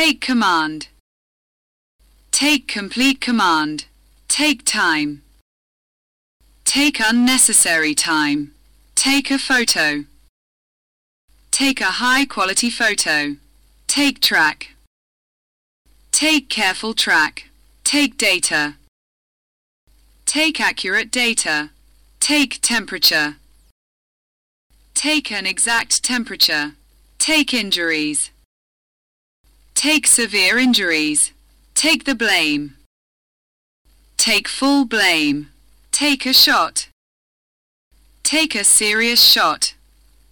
Take command. Take complete command. Take time. Take unnecessary time. Take a photo. Take a high quality photo. Take track. Take careful track. Take data. Take accurate data. Take temperature. Take an exact temperature. Take injuries. Take severe injuries. Take the blame. Take full blame. Take a shot. Take a serious shot.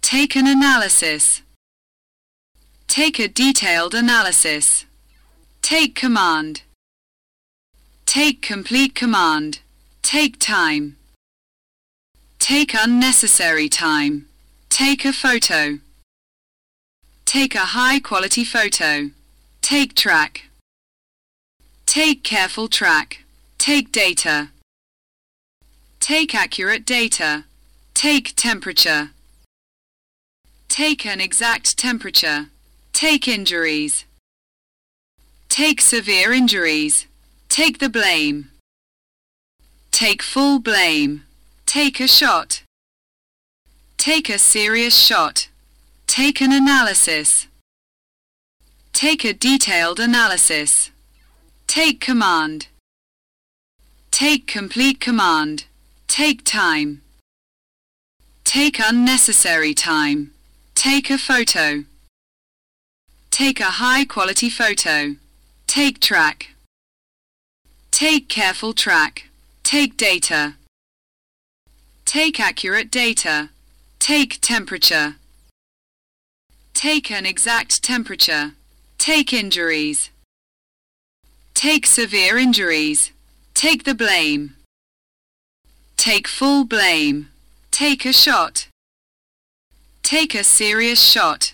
Take an analysis. Take a detailed analysis. Take command. Take complete command. Take time. Take unnecessary time. Take a photo. Take a high quality photo. Take track. Take careful track. Take data. Take accurate data. Take temperature. Take an exact temperature. Take injuries. Take severe injuries. Take the blame. Take full blame. Take a shot. Take a serious shot. Take an analysis. Take a detailed analysis. Take command. Take complete command. Take time. Take unnecessary time. Take a photo. Take a high quality photo. Take track. Take careful track. Take data. Take accurate data. Take temperature. Take an exact temperature. Take injuries. Take severe injuries. Take the blame. Take full blame. Take a shot. Take a serious shot.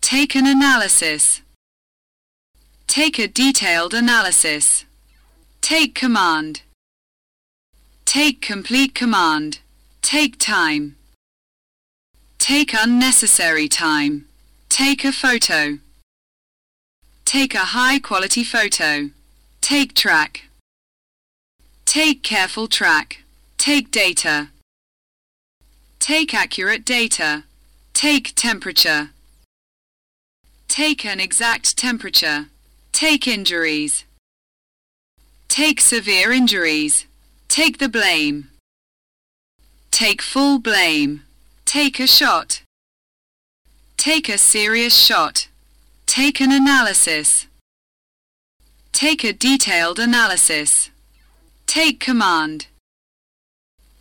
Take an analysis. Take a detailed analysis. Take command. Take complete command. Take time. Take unnecessary time. Take a photo. Take a high quality photo. Take track. Take careful track. Take data. Take accurate data. Take temperature. Take an exact temperature. Take injuries. Take severe injuries. Take the blame. Take full blame. Take a shot. Take a serious shot. Take an analysis. Take a detailed analysis. Take command.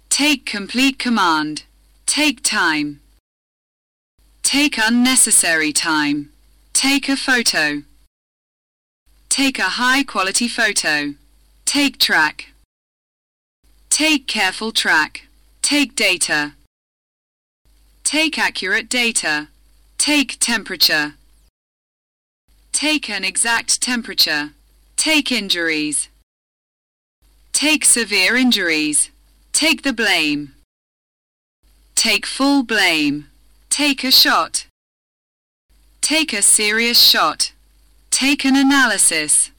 Take complete command. Take time. Take unnecessary time. Take a photo. Take a high quality photo. Take track. Take careful track. Take data. Take accurate data. Take temperature. Take an exact temperature. Take injuries. Take severe injuries. Take the blame. Take full blame. Take a shot. Take a serious shot. Take an analysis.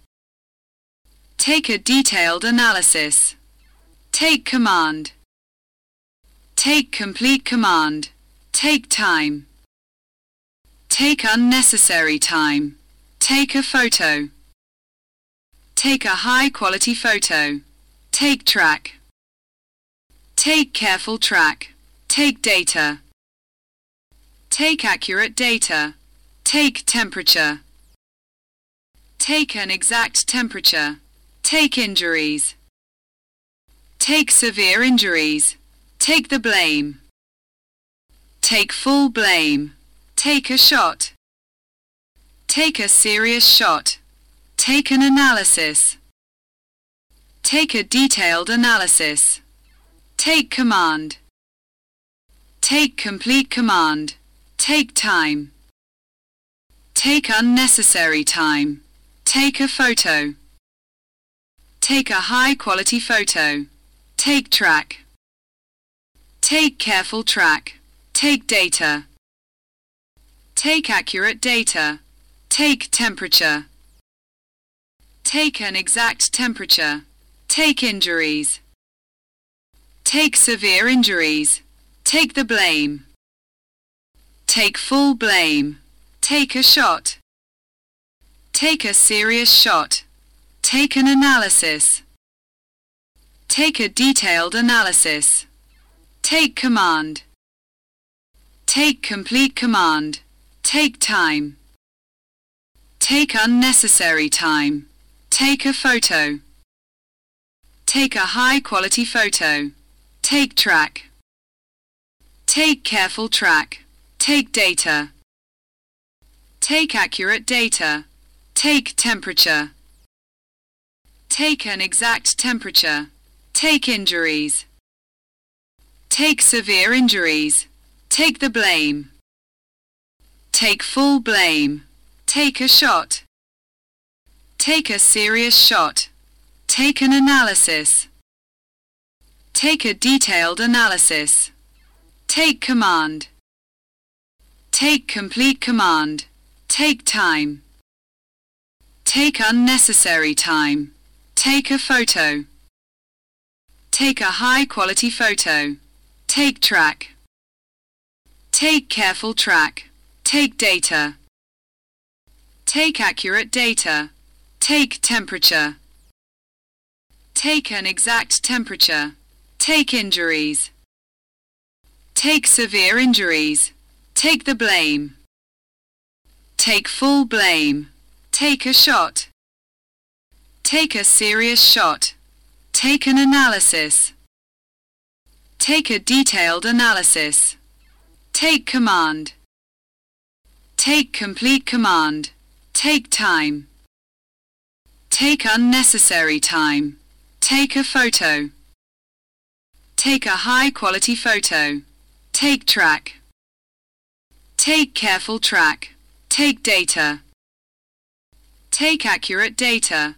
Take a detailed analysis. Take command. Take complete command. Take time. Take unnecessary time. Take a photo. Take a high quality photo. Take track. Take careful track. Take data. Take accurate data. Take temperature. Take an exact temperature. Take injuries. Take severe injuries. Take the blame. Take full blame. Take a shot. Take a serious shot. Take an analysis. Take a detailed analysis. Take command. Take complete command. Take time. Take unnecessary time. Take a photo. Take a high quality photo. Take track. Take careful track. Take data. Take accurate data. Take temperature. Take an exact temperature. Take injuries. Take severe injuries. Take the blame. Take full blame. Take a shot. Take a serious shot. Take an analysis. Take a detailed analysis. Take command. Take complete command. Take time. Take unnecessary time. Take a photo. Take a high quality photo. Take track. Take careful track. Take data. Take accurate data. Take temperature. Take an exact temperature. Take injuries. Take severe injuries. Take the blame. Take full blame. Take a shot. Take a serious shot. Take an analysis. Take a detailed analysis. Take command. Take complete command. Take time. Take unnecessary time. Take a photo. Take a high quality photo. Take track. Take careful track. Take data. Take accurate data. Take temperature. Take an exact temperature. Take injuries. Take severe injuries. Take the blame. Take full blame. Take a shot. Take a serious shot. Take an analysis. Take a detailed analysis. Take command. Take complete command. Take time. Take unnecessary time. Take a photo. Take a high quality photo. Take track. Take careful track. Take data. Take accurate data.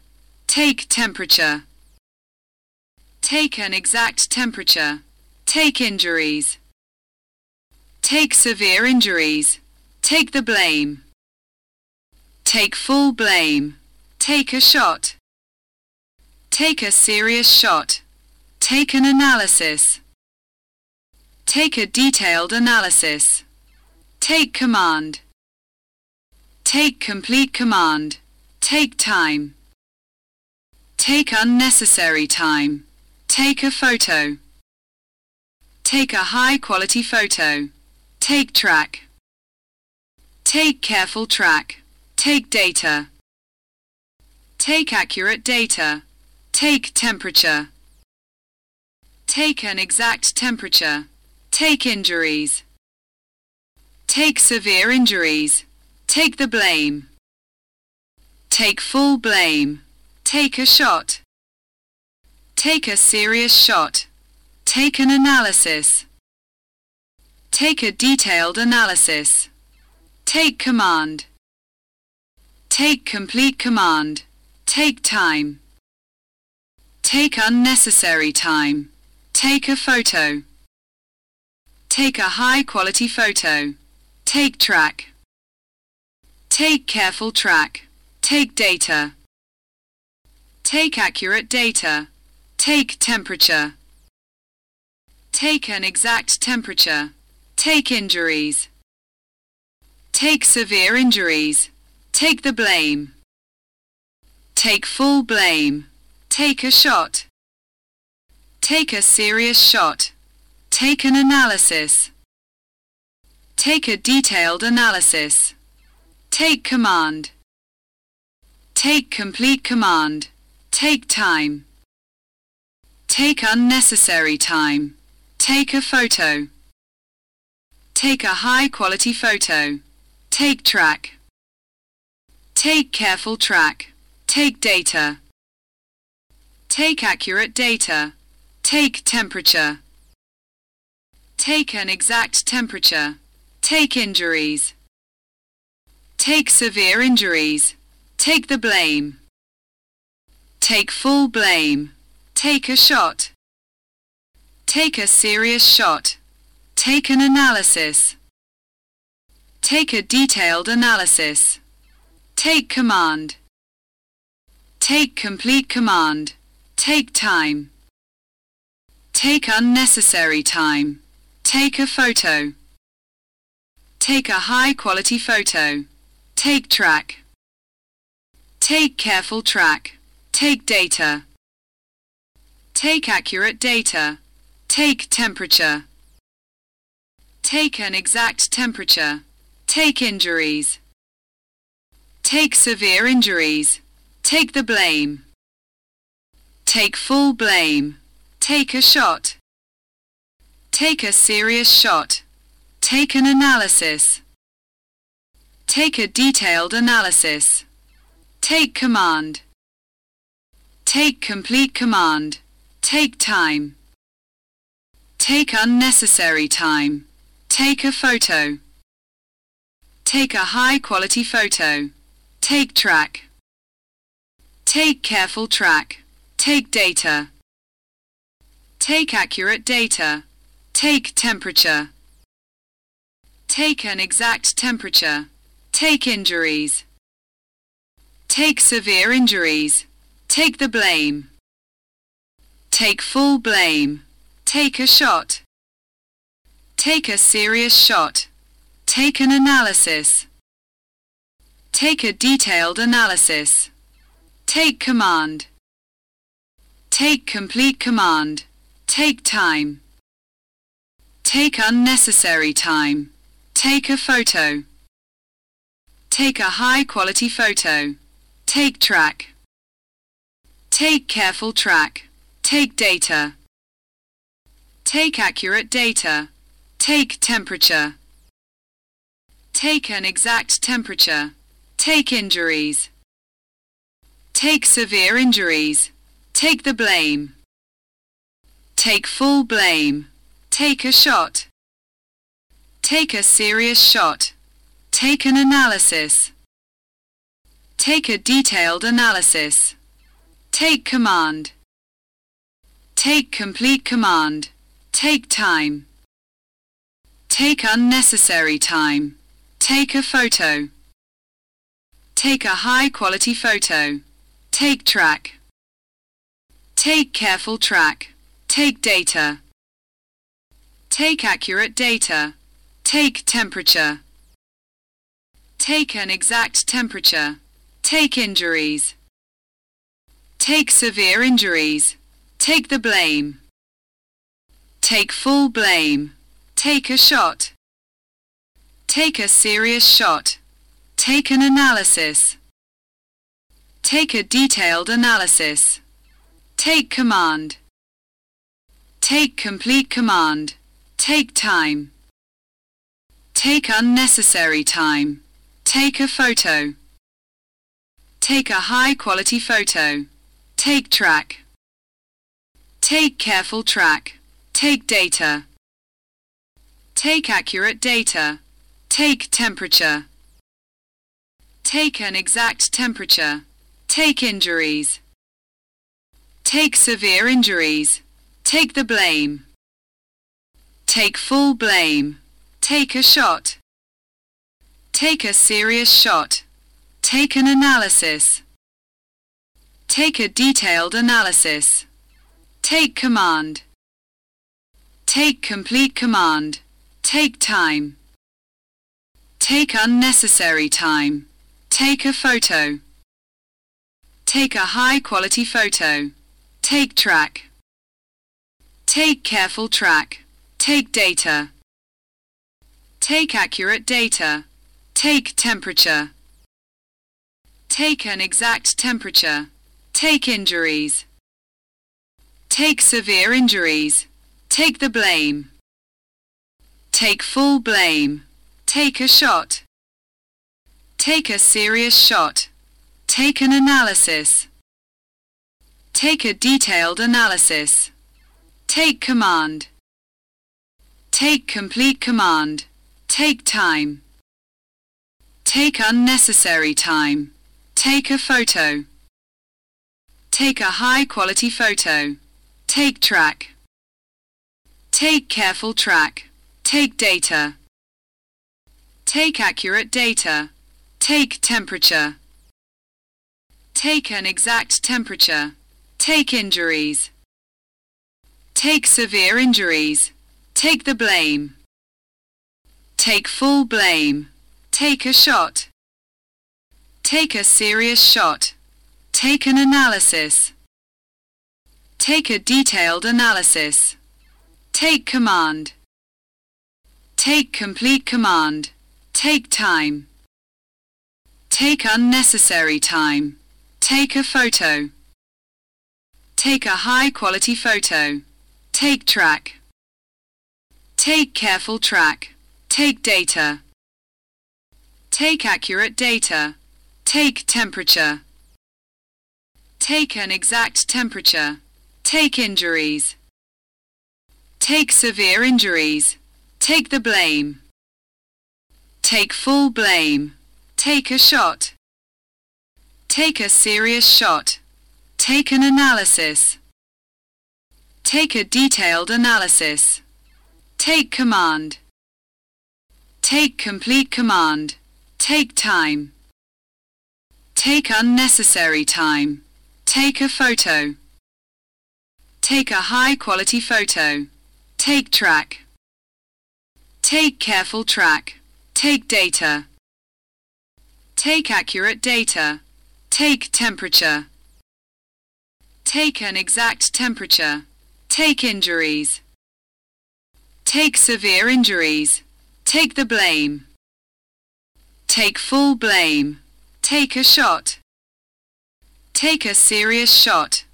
Take temperature. Take an exact temperature. Take injuries. Take severe injuries. Take the blame. Take full blame. Take a shot. Take a serious shot. Take an analysis. Take a detailed analysis. Take command. Take complete command. Take time. Take unnecessary time. Take a photo. Take a high quality photo. Take track. Take careful track. Take data. Take accurate data. Take temperature. Take an exact temperature. Take injuries. Take severe injuries. Take the blame. Take full blame. Take a shot. Take a serious shot. Take an analysis. Take a detailed analysis. Take command. Take complete command. Take time. Take unnecessary time. Take a photo. Take a high quality photo. Take track. Take careful track. Take data. Take accurate data. Take temperature. Take an exact temperature. Take injuries. Take severe injuries. Take the blame. Take full blame. Take a shot. Take a serious shot. Take an analysis. Take a detailed analysis. Take command. Take complete command. Take time. Take unnecessary time. Take a photo. Take a high quality photo. Take track. Take careful track. Take data. Take accurate data. Take temperature. Take an exact temperature. Take injuries. Take severe injuries. Take the blame. Take full blame. Take a shot. Take a serious shot. Take an analysis. Take a detailed analysis. Take command. Take complete command. Take time. Take unnecessary time. Take a photo. Take a high quality photo. Take track. Take careful track. Take data. Take accurate data. Take temperature. Take an exact temperature. Take injuries. Take severe injuries. Take the blame. Take full blame. Take a shot. Take a serious shot. Take an analysis. Take a detailed analysis. Take command. Take complete command. Take time. Take unnecessary time. Take a photo. Take a high quality photo. Take track. Take careful track. Take data. Take accurate data. Take temperature. Take an exact temperature. Take injuries. Take severe injuries. Take the blame. Take full blame. Take a shot. Take a serious shot. Take an analysis. Take a detailed analysis. Take command. Take complete command. Take time. Take unnecessary time. Take a photo. Take a high quality photo. Take track. Take careful track. Take data. Take accurate data. Take temperature. Take an exact temperature. Take injuries. Take severe injuries. Take the blame. Take full blame. Take a shot. Take a serious shot. Take an analysis. Take a detailed analysis. Take command. Take complete command. Take time. Take unnecessary time. Take a photo. Take a high quality photo. Take track. Take careful track. Take data. Take accurate data. Take temperature. Take an exact temperature. Take injuries. Take severe injuries. Take the blame. Take full blame. Take a shot. Take a serious shot. Take an analysis. Take a detailed analysis. Take command. Take complete command. Take time. Take unnecessary time. Take a photo. Take a high quality photo. Take track. Take careful track. Take data. Take accurate data. Take temperature. Take an exact temperature. Take injuries. Take severe injuries. Take the blame. Take full blame. Take a shot. Take a serious shot. Take an analysis. Take a detailed analysis. Take command. Take complete command. Take time. Take unnecessary time. Take a photo. Take a high quality photo. Take track. Take careful track. Take data. Take accurate data. Take temperature. Take an exact temperature. Take injuries. Take severe injuries. Take the blame. Take full blame. Take a shot. Take a serious shot. Take an analysis. Take a detailed analysis. Take command. Take complete command. Take time. Take unnecessary time. Take a photo. Take a high quality photo. Take track. Take careful track. Take data. Take accurate data. Take temperature. Take an exact temperature. Take injuries. Take severe injuries. Take the blame. Take full blame. Take a shot. Take a serious shot. Take an analysis. Take a detailed analysis. Take command. Take complete command. Take time. Take unnecessary time. Take a photo. Take a high quality photo. Take track. Take careful track. Take data. Take accurate data. Take temperature. Take an exact temperature. Take injuries. Take severe injuries. Take the blame. Take full blame. Take a shot. Take a serious shot. Take an analysis. Take a detailed analysis. Take command. Take complete command. Take time. Take unnecessary time. Take a photo. Take a high quality photo. Take track. Take careful track. Take data. Take accurate data. Take temperature. Take an exact temperature. Take injuries. Take severe injuries. Take the blame. Take full blame. Take a shot. Take a serious shot.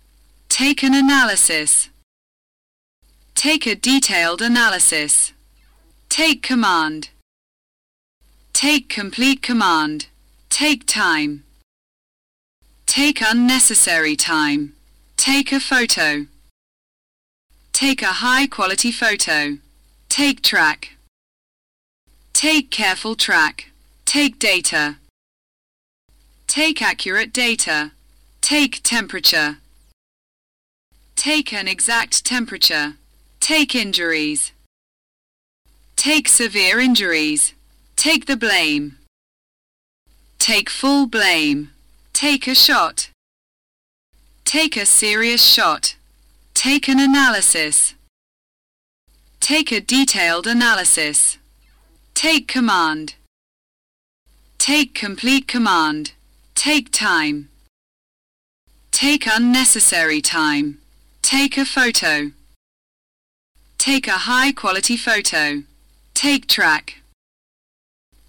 Take an analysis. Take a detailed analysis. Take command. Take complete command. Take time. Take unnecessary time. Take a photo. Take a high quality photo. Take track. Take careful track. Take data. Take accurate data. Take temperature. Take an exact temperature. Take injuries. Take severe injuries. Take the blame. Take full blame. Take a shot. Take a serious shot. Take an analysis. Take a detailed analysis. Take command. Take complete command. Take time. Take unnecessary time. Take a photo. Take a high quality photo. Take track.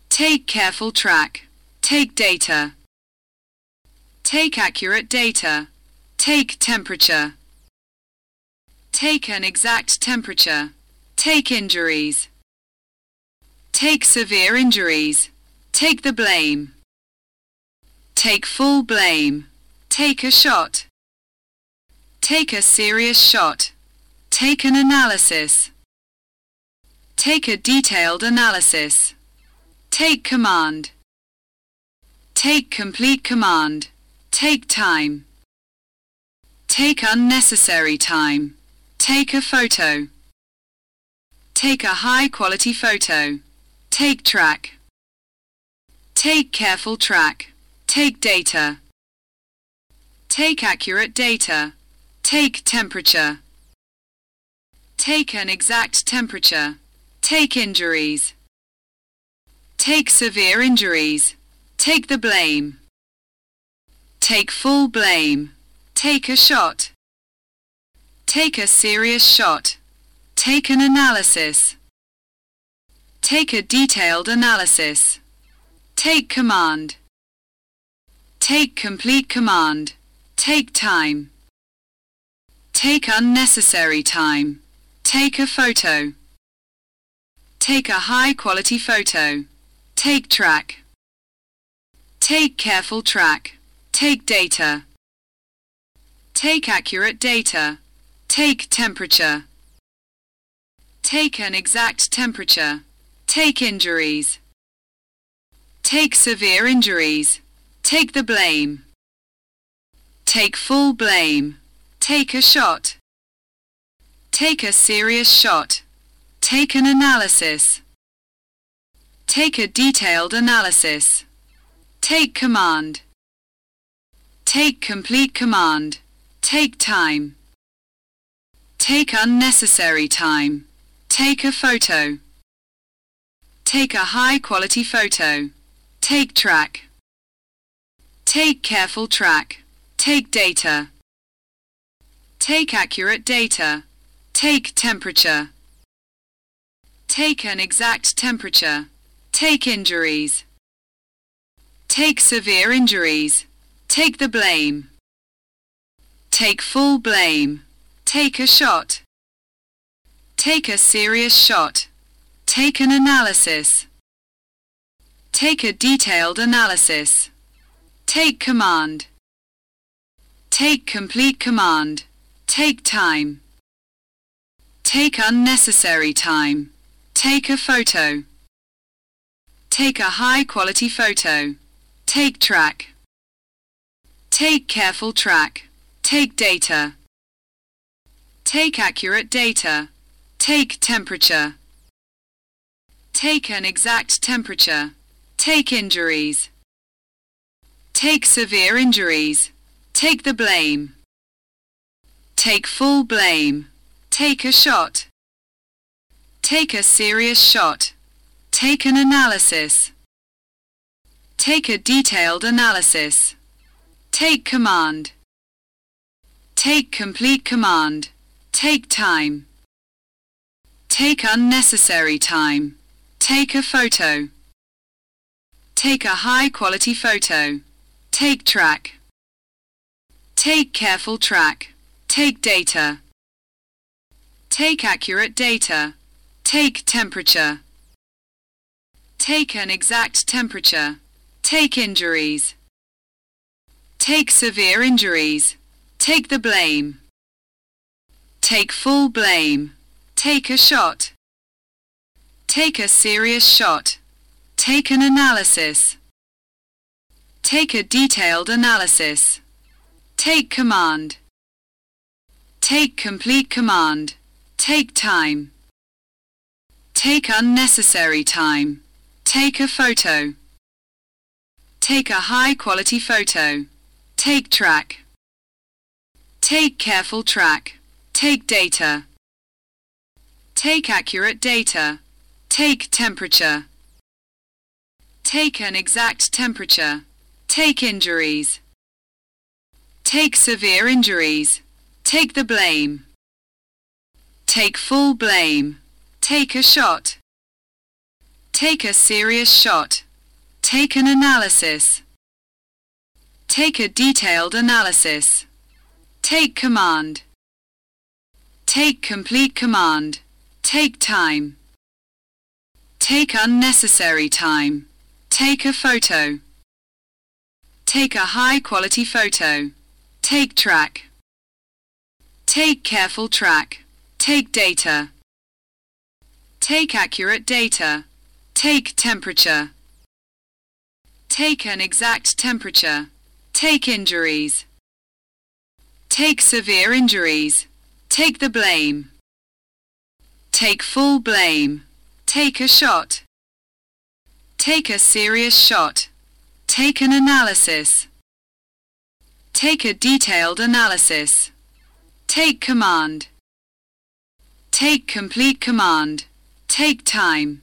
Take careful track. Take data. Take accurate data. Take temperature. Take an exact temperature. Take injuries. Take severe injuries. Take the blame. Take full blame. Take a shot. Take a serious shot. Take an analysis. Take a detailed analysis. Take command. Take complete command. Take time. Take unnecessary time. Take a photo. Take a high quality photo. Take track. Take careful track. Take data. Take accurate data. Take temperature. Take an exact temperature. Take injuries. Take severe injuries. Take the blame. Take full blame. Take a shot. Take a serious shot. Take an analysis. Take a detailed analysis. Take command. Take complete command. Take time. Take unnecessary time. Take a photo. Take a high quality photo. Take track. Take careful track. Take data. Take accurate data. Take temperature. Take an exact temperature. Take injuries. Take severe injuries. Take the blame. Take full blame. Take a shot. Take a serious shot. Take an analysis. Take a detailed analysis. Take command. Take complete command. Take time. Take unnecessary time. Take a photo. Take a high quality photo. Take track. Take careful track. Take data. Take accurate data. Take temperature. Take an exact temperature. Take injuries. Take severe injuries. Take the blame. Take full blame. Take a shot. Take a serious shot. Take an analysis. Take a detailed analysis. Take command. Take complete command. Take time. Take unnecessary time. Take a photo. Take a high quality photo. Take track. Take careful track. Take data. Take accurate data. Take temperature. Take an exact temperature. Take injuries. Take severe injuries. Take the blame. Take full blame. Take a shot. Take a serious shot. Take an analysis. Take a detailed analysis. Take command. Take complete command. Take time. Take unnecessary time. Take a photo. Take a high quality photo. Take track. Take careful track. Take data. Take accurate data. Take temperature. Take an exact temperature. Take injuries. Take severe injuries. Take the blame. Take full blame. Take a shot. Take a serious shot. Take an analysis. Take a detailed analysis. Take command. Take complete command. Take time. Take unnecessary time. Take a photo. Take a high quality photo. Take track. Take careful track. Take data. Take accurate data. Take temperature. Take an exact temperature. Take injuries. Take severe injuries. Take the blame. Take full blame. Take a shot. Take a serious shot. Take an analysis. Take a detailed analysis. Take command. Take complete command. Take time. Take unnecessary time. Take a photo. Take a high quality photo. Take track. Take careful track. Take data. Take accurate data. Take temperature. Take an exact temperature. Take injuries. Take severe injuries. Take the blame. Take full blame. Take a shot. Take a serious shot. Take an analysis. Take a detailed analysis. Take command. Take complete command. Take time.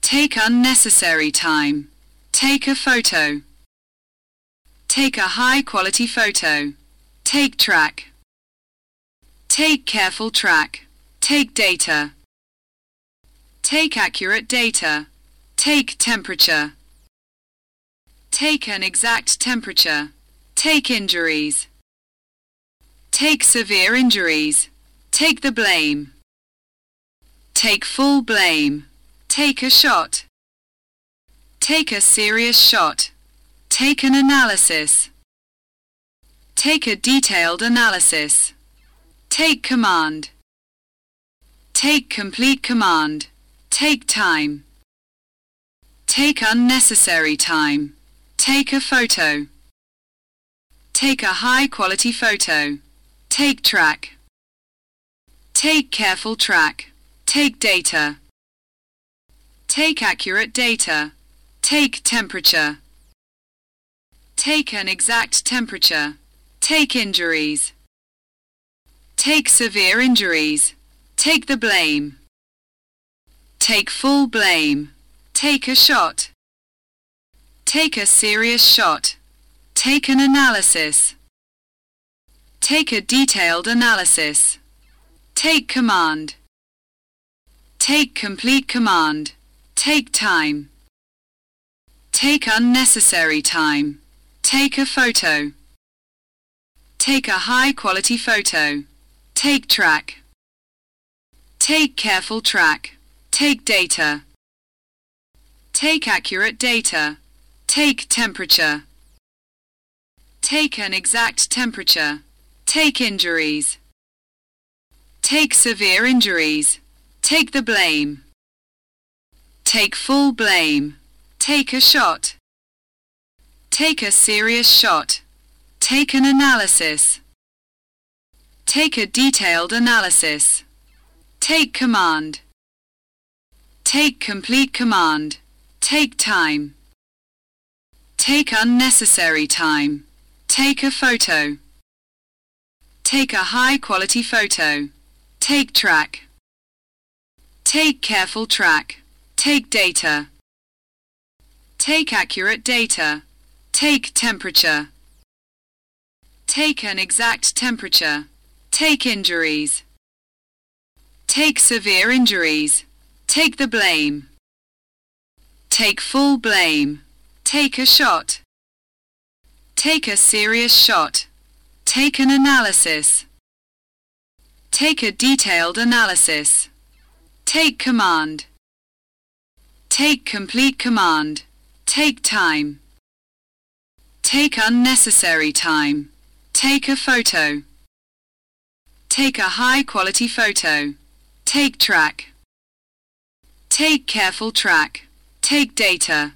Take unnecessary time. Take a photo. Take a high quality photo. Take track. Take careful track. Take data. Take accurate data. Take temperature. Take an exact temperature. Take injuries. Take severe injuries. Take the blame. Take full blame. Take a shot. Take a serious shot. Take an analysis. Take a detailed analysis. Take command. Take complete command. Take time. Take unnecessary time. Take a photo. Take a high quality photo. Take track. Take careful track. Take data. Take accurate data. Take temperature. Take an exact temperature. Take injuries. Take severe injuries. Take the blame. Take full blame. Take a shot. Take a serious shot. Take an analysis. Take a detailed analysis. Take command. Take complete command. Take time. Take unnecessary time. Take a photo. Take a high quality photo. Take track. Take careful track. Take data. Take accurate data. Take temperature. Take an exact temperature. Take injuries. Take severe injuries. Take the blame. Take full blame. Take a shot. Take a serious shot. Take an analysis. Take a detailed analysis. Take command. Take complete command. Take time. Take unnecessary time. Take a photo. Take a high quality photo. Take track. Take careful track. Take data. Take accurate data. Take temperature. Take an exact temperature. Take injuries. Take severe injuries. Take the blame. Take full blame. Take a shot. Take a serious shot. Take an analysis. Take a detailed analysis. Take command. Take complete command. Take time. Take unnecessary time. Take a photo. Take a high quality photo. Take track. Take careful track. Take data.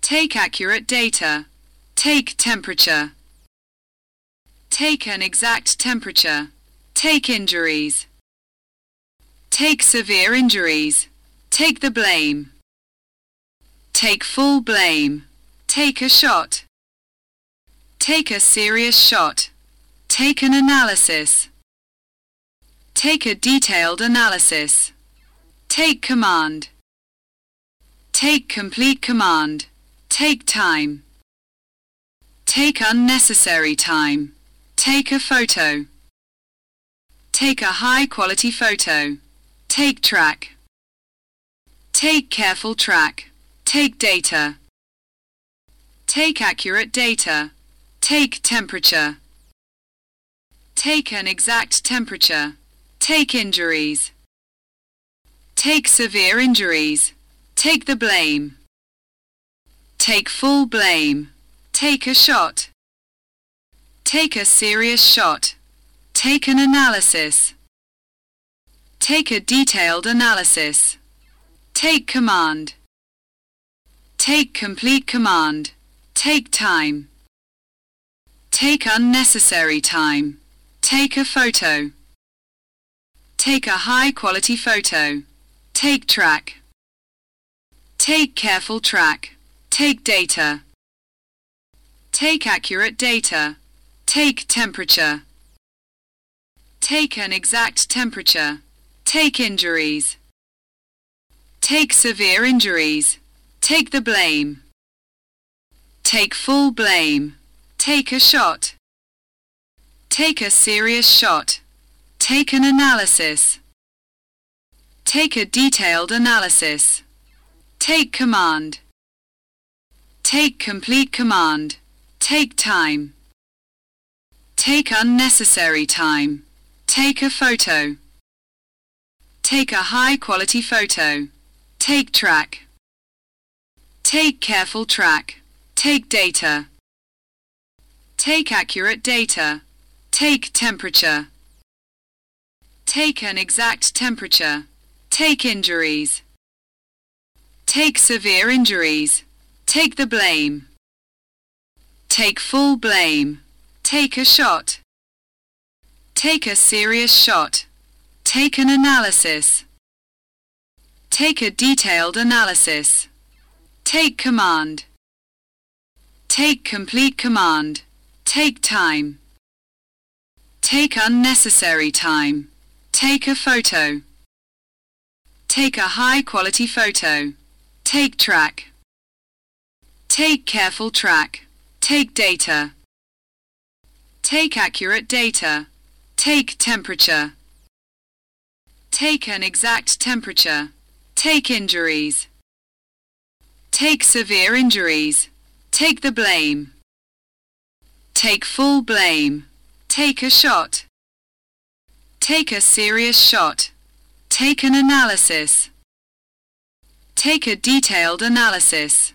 Take accurate data. Take temperature. Take an exact temperature. Take injuries. Take severe injuries. Take the blame. Take full blame. Take a shot. Take a serious shot. Take an analysis. Take a detailed analysis. Take command. Take complete command. Take time. Take unnecessary time. Take a photo. Take a high quality photo. Take track. Take careful track. Take data. Take accurate data. Take temperature. Take an exact temperature. Take injuries. Take severe injuries. Take the blame. Take full blame. Take a shot. Take a serious shot. Take an analysis. Take a detailed analysis. Take command. Take complete command. Take time. Take unnecessary time. Take a photo. Take a high quality photo. Take track. Take careful track. Take data. Take accurate data. Take temperature. Take an exact temperature. Take injuries. Take severe injuries. Take the blame. Take full blame. Take a shot. Take a serious shot. Take an analysis. Take a detailed analysis. Take command. Take complete command. Take time. Take unnecessary time. Take a photo. Take a high quality photo. Take track. Take careful track. Take data. Take accurate data. Take temperature. Take an exact temperature. Take injuries. Take severe injuries. Take the blame. Take full blame. Take a shot. Take a serious shot. Take an analysis. Take a detailed analysis. Take command. Take complete command. Take time. Take unnecessary time. Take a photo. Take a high quality photo. Take track. Take careful track. Take data. Take accurate data. Take temperature. Take an exact temperature. Take injuries. Take severe injuries. Take the blame. Take full blame. Take a shot. Take a serious shot. Take an analysis. Take a detailed analysis.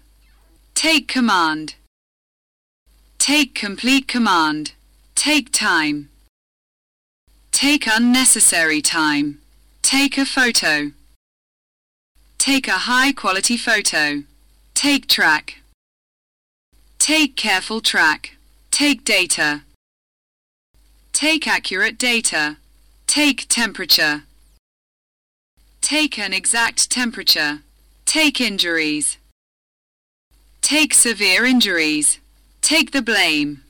Take command. Take complete command. Take time. Take unnecessary time. Take a photo. Take a high quality photo. Take track. Take careful track. Take data. Take accurate data. Take temperature. Take an exact temperature. Take injuries. Take severe injuries. Take the blame.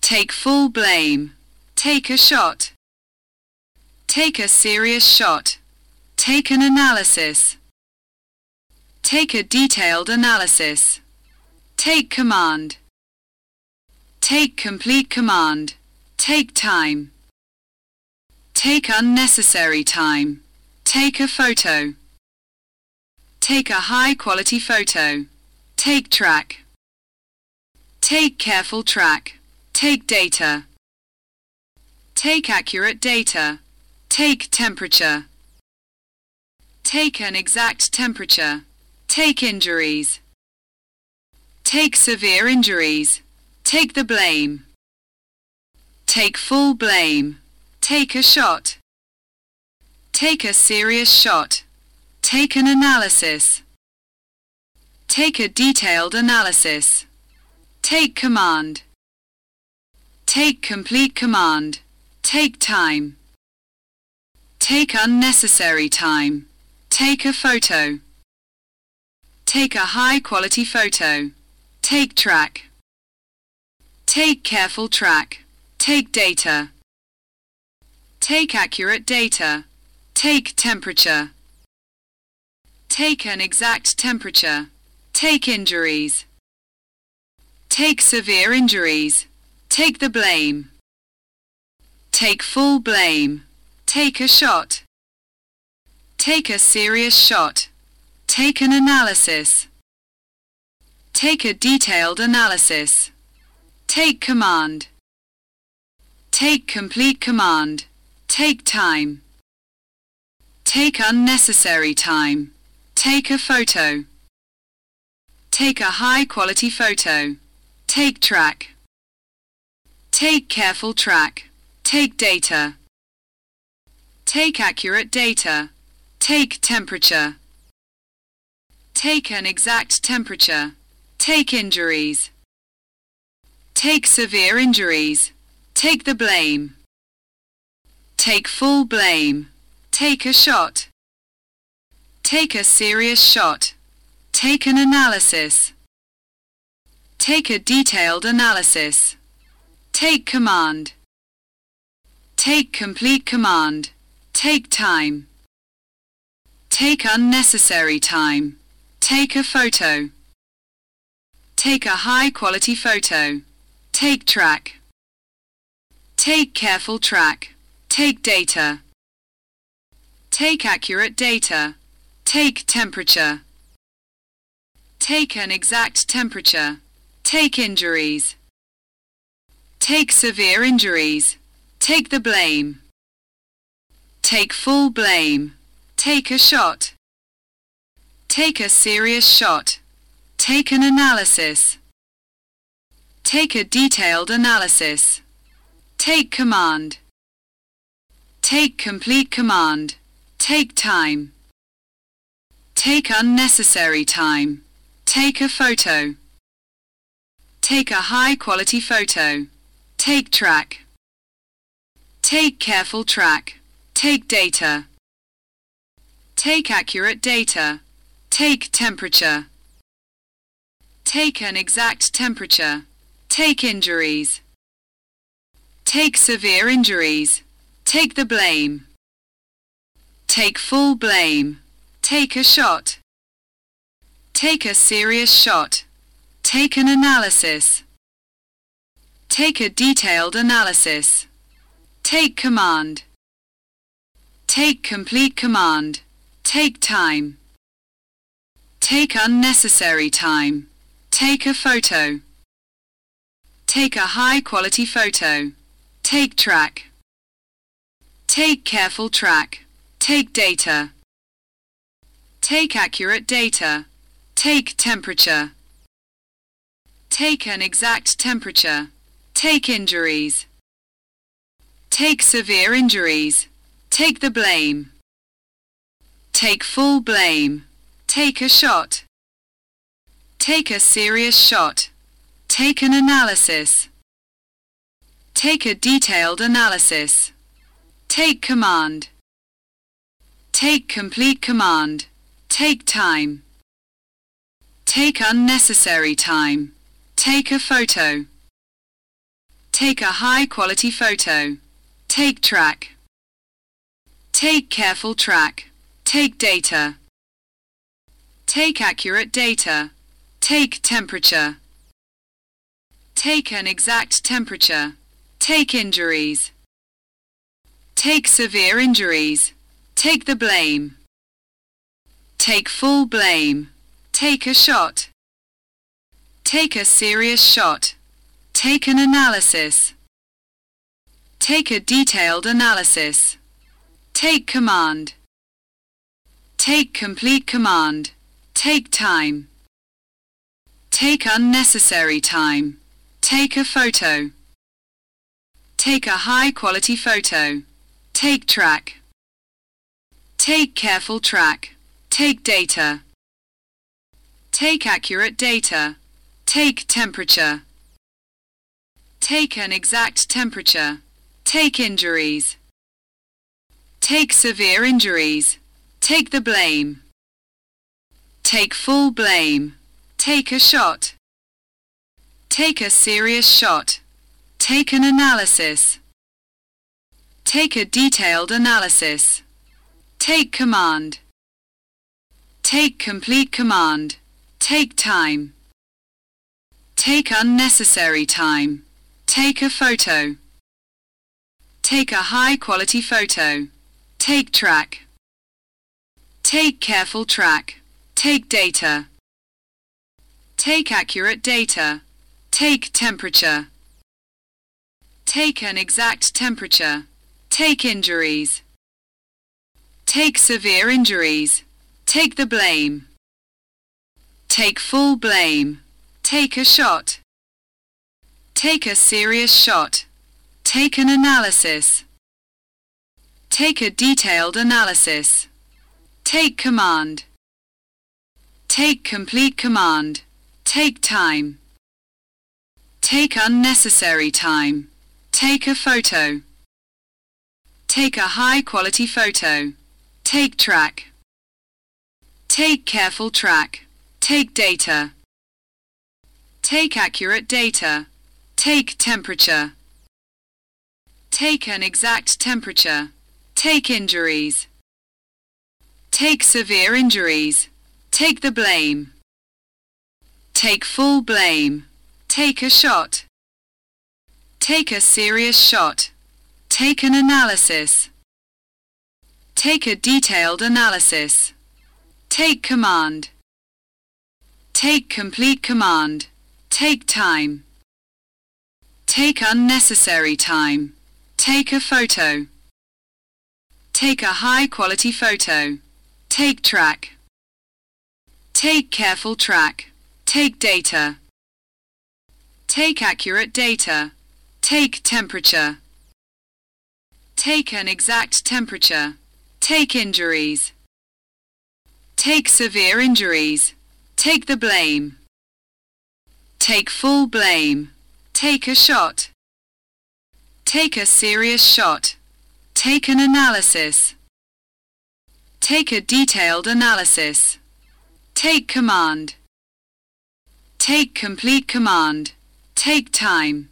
Take full blame. Take a shot. Take a serious shot. Take an analysis. Take a detailed analysis. Take command. Take complete command. Take time. Take unnecessary time. Take a photo. Take a high quality photo. Take track. Take careful track. Take data. Take accurate data. Take temperature. Take an exact temperature. Take injuries. Take severe injuries. Take the blame. Take full blame. Take a shot. Take a serious shot. Take an analysis. Take a detailed analysis. Take command. Take complete command. Take time. Take unnecessary time. Take a photo. Take a high quality photo. Take track. Take careful track. Take data. Take accurate data. Take temperature. Take an exact temperature. Take injuries. Take severe injuries. Take the blame. Take full blame. Take a shot. Take a serious shot. Take an analysis. Take a detailed analysis. Take command. Take complete command. Take time. Take unnecessary time. Take a photo. Take a high quality photo. Take track. Take careful track. Take data. Take accurate data. Take temperature. Take an exact temperature. Take injuries. Take severe injuries. Take the blame. Take full blame. Take a shot. Take a serious shot. Take an analysis. Take a detailed analysis. Take command. Take complete command. Take time. Take unnecessary time. Take a photo. Take a high quality photo. Take track. Take careful track. Take data. Take accurate data. Take temperature. Take an exact temperature. Take injuries. Take severe injuries. Take the blame. Take full blame. Take a shot. Take a serious shot. Take an analysis. Take a detailed analysis. Take command. Take complete command. Take time. Take unnecessary time. Take a photo. Take a high quality photo. Take track. Take careful track. Take data. Take accurate data. Take temperature. Take an exact temperature. Take injuries. Take severe injuries. Take the blame. Take full blame. Take a shot. Take a serious shot. Take an analysis. Take a detailed analysis. Take command. Take complete command. Take time. Take unnecessary time. Take a photo. Take a high quality photo. Take track. Take careful track. Take data. Take accurate data. Take temperature. Take an exact temperature. Take injuries. Take severe injuries. Take the blame. Take full blame. Take a shot. Take a serious shot. Take an analysis. Take a detailed analysis. Take command. Take complete command. Take time. Take unnecessary time. Take a photo. Take a high quality photo. Take track. Take careful track. Take data. Take accurate data. Take temperature. Take an exact temperature. Take injuries. Take severe injuries. Take the blame. Take full blame. Take a shot. Take a serious shot. Take an analysis. Take a detailed analysis. Take command. Take complete command. Take time. Take unnecessary time. Take a photo. Take a high quality photo. Take track. Take careful track. Take data. Take accurate data. Take temperature. Take an exact temperature. Take injuries. Take severe injuries. Take the blame. Take full blame. Take a shot. Take a serious shot. Take an analysis. Take a detailed analysis. Take command. Take complete command. Take time. Take unnecessary time. Take a photo. Take a high quality photo. Take track. Take careful track. Take data. Take accurate data. Take temperature. Take an exact temperature. Take injuries. Take severe injuries. Take the blame. Take full blame. Take a shot. Take a serious shot. Take an analysis. Take a detailed analysis. Take command. Take complete command. Take time. Take unnecessary time. Take a photo. Take a high quality photo. Take track. Take careful track. Take data. Take accurate data. Take temperature. Take an exact temperature. Take injuries. Take severe injuries. Take the blame. Take full blame. Take a shot. Take a serious shot. Take an analysis. Take a detailed analysis. Take command. Take complete command. Take time. Take unnecessary time. Take a photo. Take a high quality photo. Take track. Take careful track. Take data. Take accurate data. Take temperature. Take an exact temperature. Take injuries. Take severe injuries. Take the blame. Take full blame. Take a shot. Take a serious shot. Take an analysis. Take a detailed analysis. Take command. Take complete command. Take time.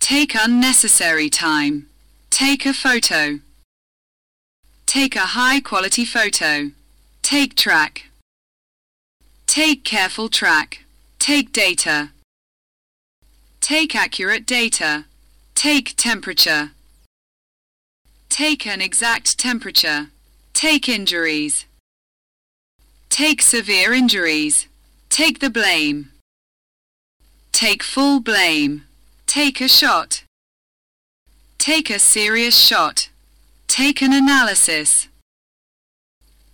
Take unnecessary time. Take a photo. Take a high quality photo. Take track. Take careful track. Take data. Take accurate data. Take temperature. Take an exact temperature. Take injuries. Take severe injuries. Take the blame. Take full blame. Take a shot. Take a serious shot. Take an analysis.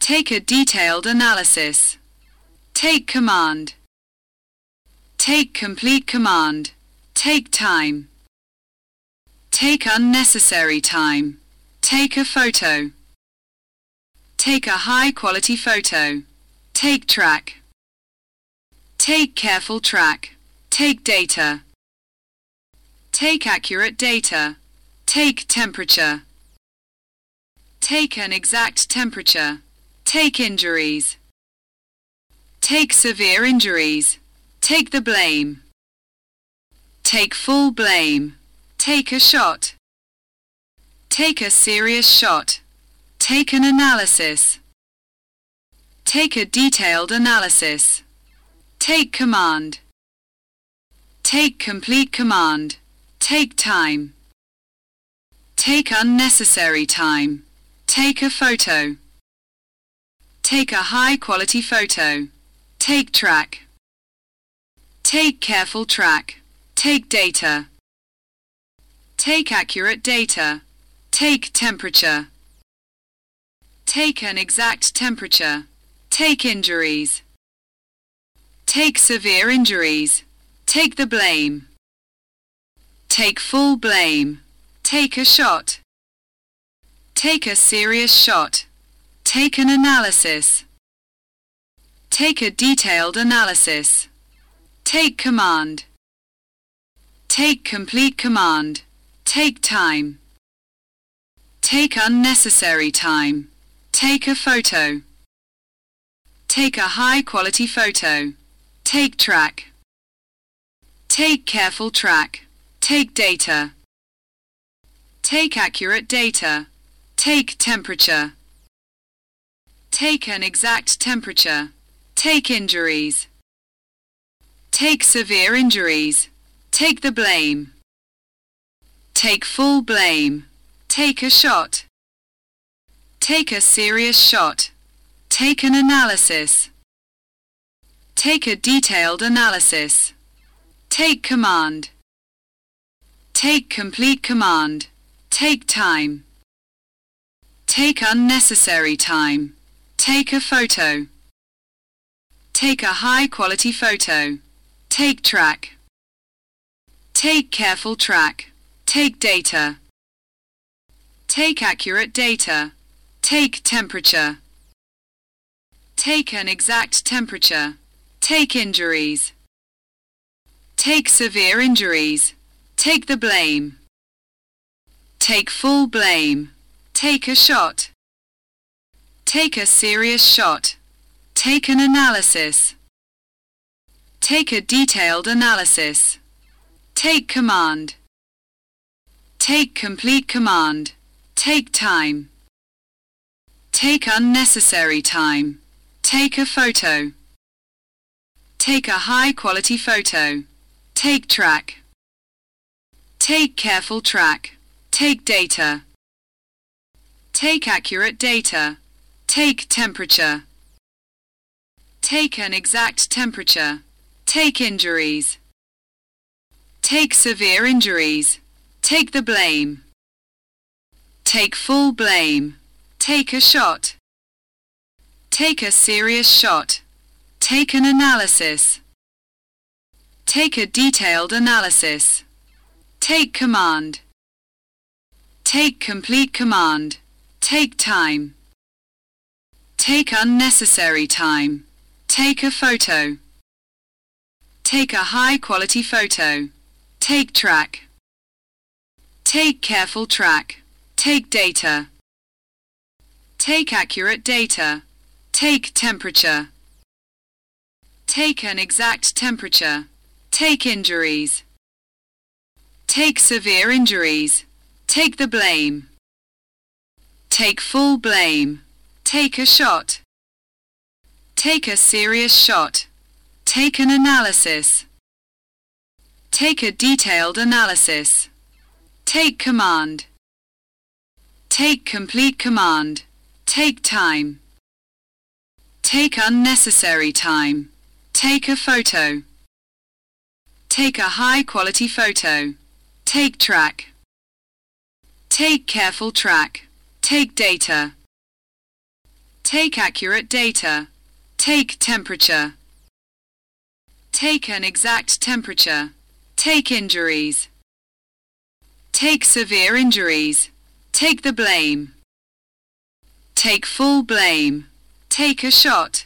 Take a detailed analysis. Take command. Take complete command. Take time. Take unnecessary time. Take a photo. Take a high quality photo. Take track. Take careful track. Take data. Take accurate data. Take temperature. Take an exact temperature. Take injuries. Take severe injuries. Take the blame. Take full blame. Take a shot. Take a serious shot. Take an analysis. Take a detailed analysis. Take command. Take complete command. Take time. Take unnecessary time. Take a photo. Take a high quality photo. Take track. Take careful track. Take data. Take accurate data. Take temperature. Take an exact temperature. Take injuries. Take severe injuries. Take the blame. Take full blame. Take a shot. Take a serious shot. Take an analysis. Take a detailed analysis. Take command. Take complete command. Take time. Take unnecessary time. Take a photo. Take a high quality photo. Take track. Take careful track. Take data. Take accurate data. Take temperature. Take an exact temperature. Take injuries. Take severe injuries. Take the blame. Take full blame. Take a shot. Take a serious shot. Take an analysis. Take a detailed analysis. Take command. Take complete command. Take time. Take unnecessary time. Take a photo. Take a high quality photo. Take track. Take careful track. Take data. Take accurate data. Take temperature. Take an exact temperature. Take injuries. Take severe injuries. Take the blame. Take full blame. Take a shot. Take a serious shot. Take an analysis. Take a detailed analysis. Take command. Take complete command. Take time. Take unnecessary time. Take a photo. Take a high quality photo. Take track. Take careful track. Take data. Take accurate data. Take temperature. Take an exact temperature. Take injuries. Take severe injuries. Take the blame. Take full blame. Take a shot. Take a serious shot. Take an analysis. Take a detailed analysis. Take command. Take complete command. Take time. Take unnecessary time. Take a photo. Take a high quality photo. Take track. Take careful track. Take data. Take accurate data. Take temperature. Take an exact temperature. Take injuries. Take severe injuries. Take the blame. Take full blame. Take a shot. Take a serious shot. Take an analysis. Take a detailed analysis. Take command. Take complete command. Take time. Take unnecessary time. Take a photo. Take a high quality photo. Take track. Take careful track. Take data. Take accurate data. Take temperature. Take an exact temperature. Take injuries. Take severe injuries. Take the blame. Take full blame. Take a shot.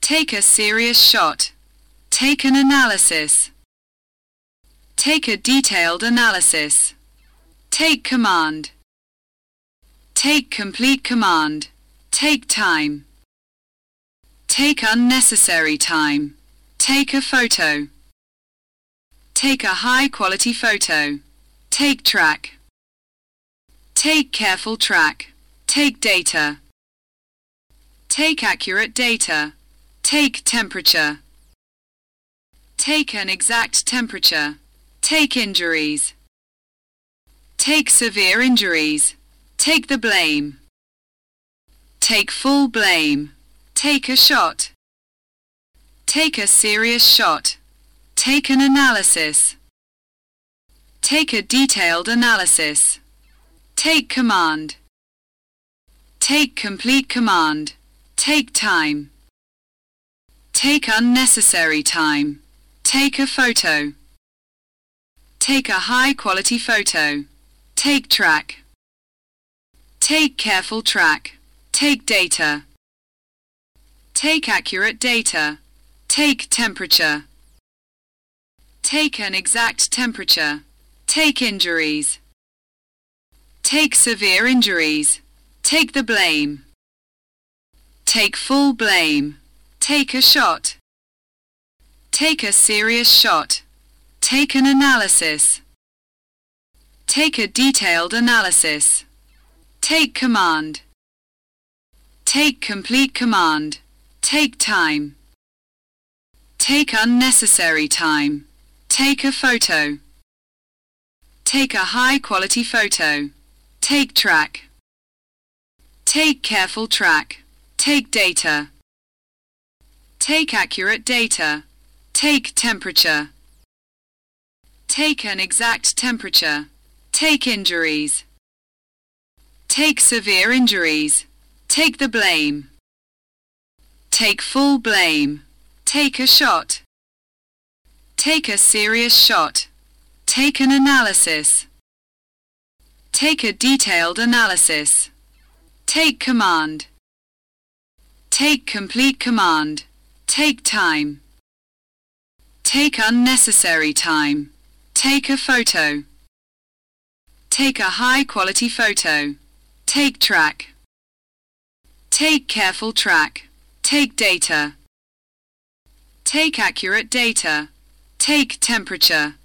Take a serious shot. Take an analysis. Take a detailed analysis. Take command. Take complete command. Take time. Take unnecessary time. Take a photo. Take a high quality photo. Take track. Take careful track. Take data. Take accurate data. Take temperature. Take an exact temperature. Take injuries. Take severe injuries. Take the blame. Take full blame. Take a shot. Take a serious shot. Take an analysis. Take a detailed analysis. Take command. Take complete command. Take time. Take unnecessary time. Take a photo. Take a high quality photo. Take track. Take careful track. Take data. Take accurate data. Take temperature. Take an exact temperature. Take injuries. Take severe injuries. Take the blame. Take full blame. Take a shot. Take a serious shot. Take an analysis. Take a detailed analysis. Take command. Take complete command. Take time. Take unnecessary time. Take a photo. Take a high quality photo. Take track. Take careful track. Take data. Take accurate data. Take temperature. Take an exact temperature. Take injuries. Take severe injuries. Take the blame. Take full blame. Take a shot. Take a serious shot. Take an analysis. Take a detailed analysis. Take command. Take complete command. Take time. Take unnecessary time. Take a photo. Take a high quality photo. Take track. Take careful track. Take data. Take accurate data. Take temperature.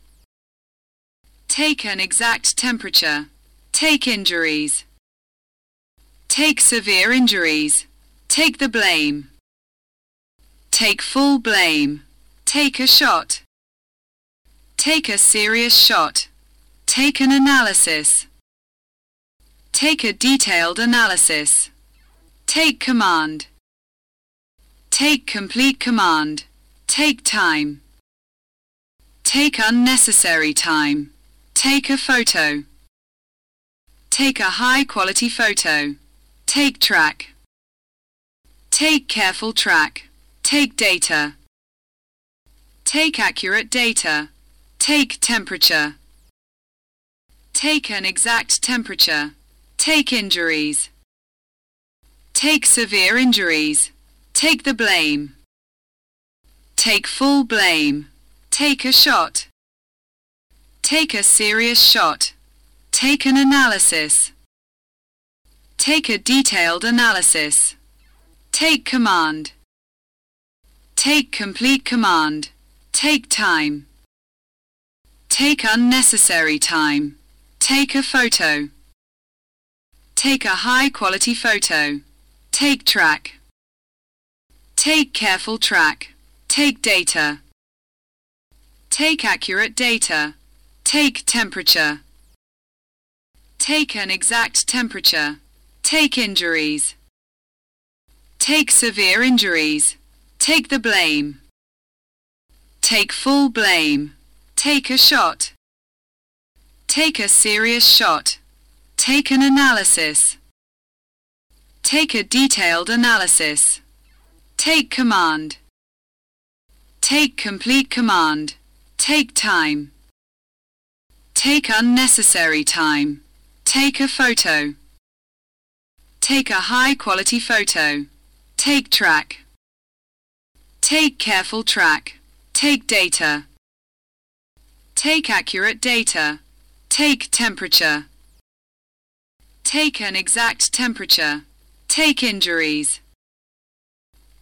Take an exact temperature. Take injuries. Take severe injuries. Take the blame. Take full blame. Take a shot. Take a serious shot. Take an analysis. Take a detailed analysis. Take command. Take complete command. Take time. Take unnecessary time. Take a photo. Take a high quality photo. Take track. Take careful track. Take data. Take accurate data. Take temperature. Take an exact temperature. Take injuries. Take severe injuries. Take the blame. Take full blame. Take a shot. Take a serious shot. Take an analysis. Take a detailed analysis. Take command. Take complete command. Take time. Take unnecessary time. Take a photo. Take a high quality photo. Take track. Take careful track. Take data. Take accurate data. Take temperature. Take an exact temperature. Take injuries. Take severe injuries. Take the blame. Take full blame. Take a shot. Take a serious shot. Take an analysis. Take a detailed analysis. Take command. Take complete command. Take time. Take unnecessary time. Take a photo. Take a high quality photo. Take track. Take careful track. Take data. Take accurate data. Take temperature. Take an exact temperature. Take injuries.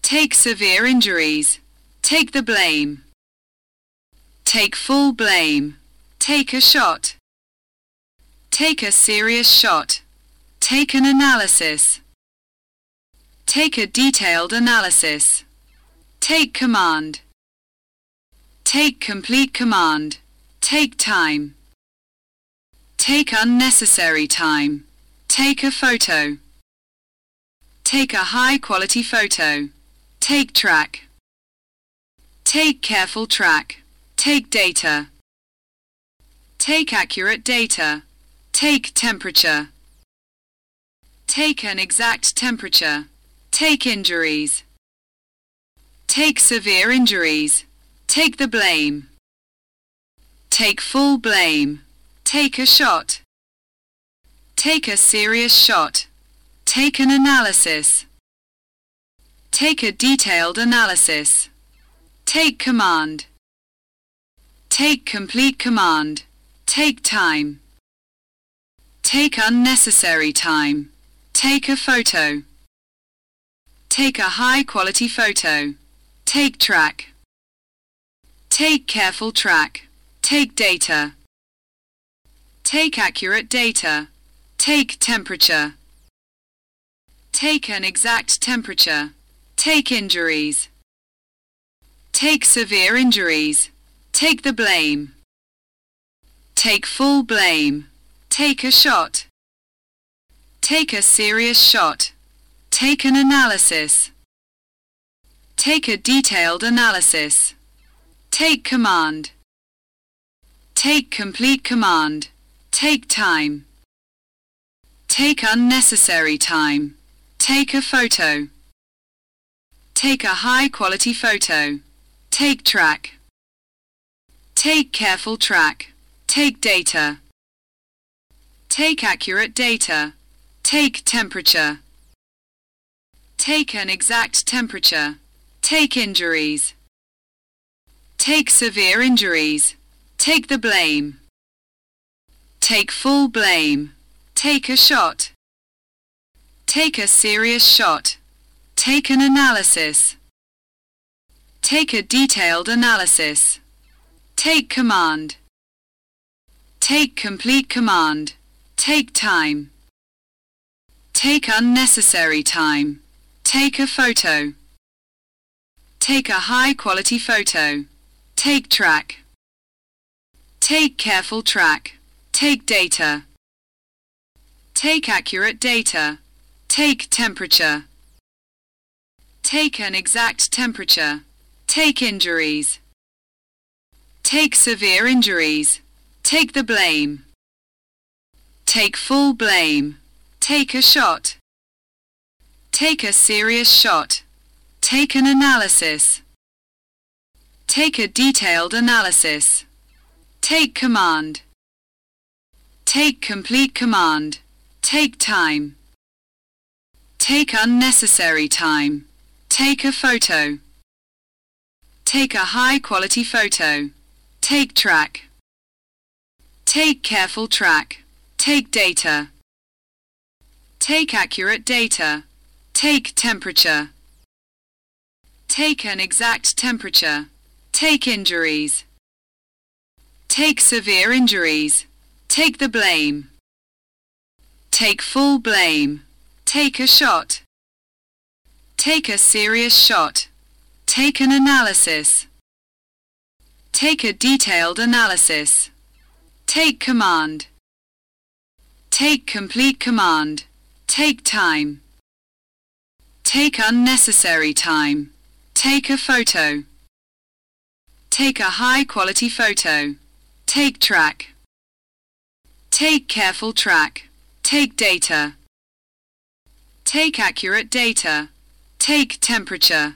Take severe injuries. Take the blame. Take full blame. Take a shot. Take a serious shot. Take an analysis. Take a detailed analysis. Take command. Take complete command. Take time. Take unnecessary time. Take a photo. Take a high quality photo. Take track. Take careful track. Take data. Take accurate data. Take temperature. Take an exact temperature. Take injuries. Take severe injuries. Take the blame. Take full blame. Take a shot. Take a serious shot. Take an analysis. Take a detailed analysis. Take command. Take complete command. Take time. Take unnecessary time. Take a photo. Take a high quality photo. Take track. Take careful track. Take data. Take accurate data. Take temperature. Take an exact temperature. Take injuries. Take severe injuries. Take the blame. Take full blame. Take a shot. Take a serious shot. Take an analysis. Take a detailed analysis. Take command. Take complete command. Take time. Take unnecessary time. Take a photo. Take a high quality photo. Take track. Take careful track. Take data. Take accurate data. Take temperature. Take an exact temperature. Take injuries. Take severe injuries. Take the blame. Take full blame. Take a shot. Take a serious shot. Take an analysis. Take a detailed analysis. Take command. Take complete command. Take time. Take unnecessary time. Take a photo. Take a high quality photo. Take track. Take careful track. Take data. Take accurate data. Take temperature. Take an exact temperature. Take injuries. Take severe injuries. Take the blame. Take full blame. Take a shot. Take a serious shot. Take an analysis. Take a detailed analysis. Take command. Take complete command. Take time. Take unnecessary time. Take a photo. Take a high quality photo. Take track. Take careful track. Take data. Take accurate data. Take temperature. Take an exact temperature. Take injuries. Take severe injuries. Take the blame. Take full blame. Take a shot. Take a serious shot. Take an analysis. Take a detailed analysis. Take command. Take complete command. Take time. Take unnecessary time. Take a photo. Take a high quality photo. Take track. Take careful track. Take data. Take accurate data. Take temperature.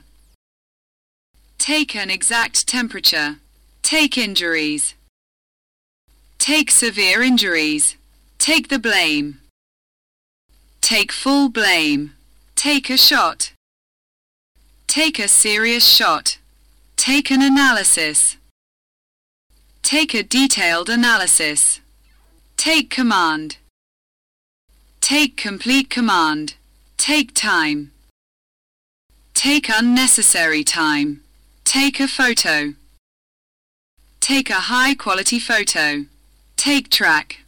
Take an exact temperature. Take injuries. Take severe injuries. Take the blame. Take full blame. Take a shot. Take a serious shot. Take an analysis. Take a detailed analysis. Take command. Take complete command. Take time. Take unnecessary time. Take a photo. Take a high quality photo. Take track.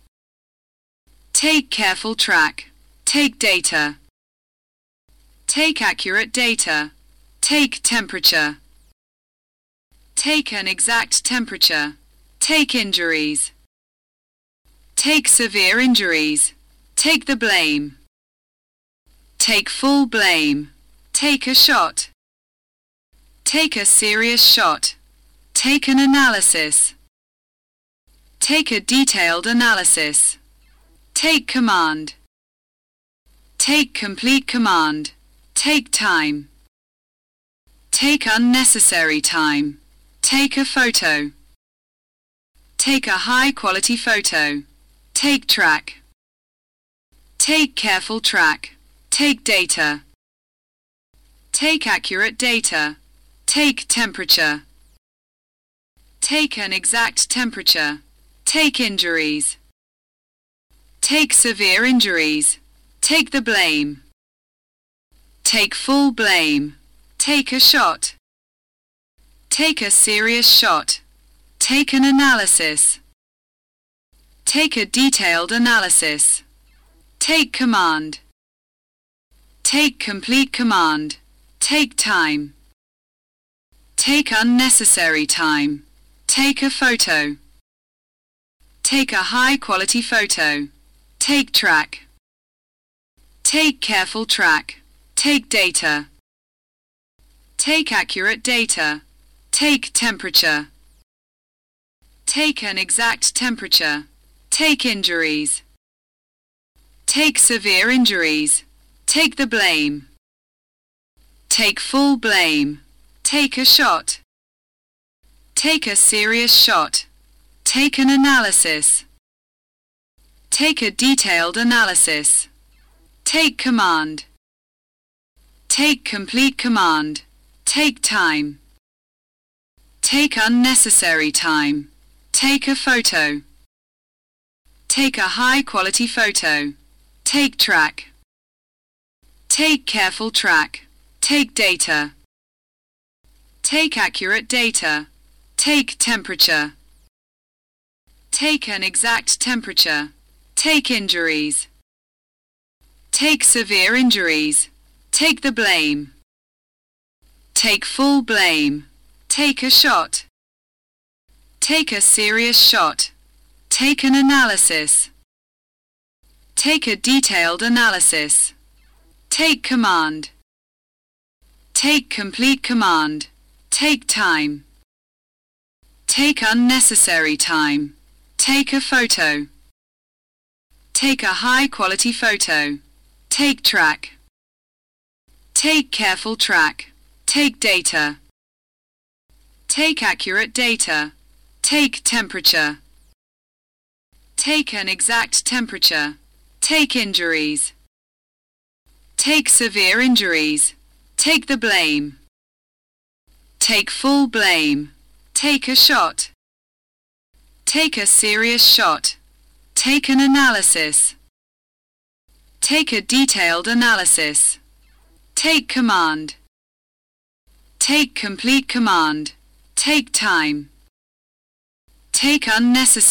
Take careful track. Take data. Take accurate data. Take temperature. Take an exact temperature. Take injuries. Take severe injuries. Take the blame. Take full blame. Take a shot. Take a serious shot. Take an analysis. Take a detailed analysis. Take command. Take complete command. Take time. Take unnecessary time. Take a photo. Take a high quality photo. Take track. Take careful track. Take data. Take accurate data. Take temperature. Take an exact temperature. Take injuries. Take severe injuries. Take the blame. Take full blame. Take a shot. Take a serious shot. Take an analysis. Take a detailed analysis. Take command. Take complete command. Take time. Take unnecessary time. Take a photo. Take a high quality photo. Take track. Take careful track. Take data. Take accurate data. Take temperature. Take an exact temperature. Take injuries. Take severe injuries. Take the blame. Take full blame. Take a shot. Take a serious shot. Take an analysis. Take a detailed analysis. Take command. Take complete command. Take time. Take unnecessary time. Take a photo. Take a high quality photo. Take track. Take careful track. Take data. Take accurate data. Take temperature. Take an exact temperature. Take injuries. Take severe injuries. Take the blame. Take full blame. Take a shot. Take a serious shot. Take an analysis. Take a detailed analysis. Take command. Take complete command. Take time. Take unnecessary time. Take a photo. Take a high quality photo. Take track. Take careful track. Take data. Take accurate data. Take temperature. Take an exact temperature. Take injuries. Take severe injuries. Take the blame. Take full blame. Take a shot. Take a serious shot. Take an analysis. Take a detailed analysis. Take command. Take complete command. Take time. Take unnecessary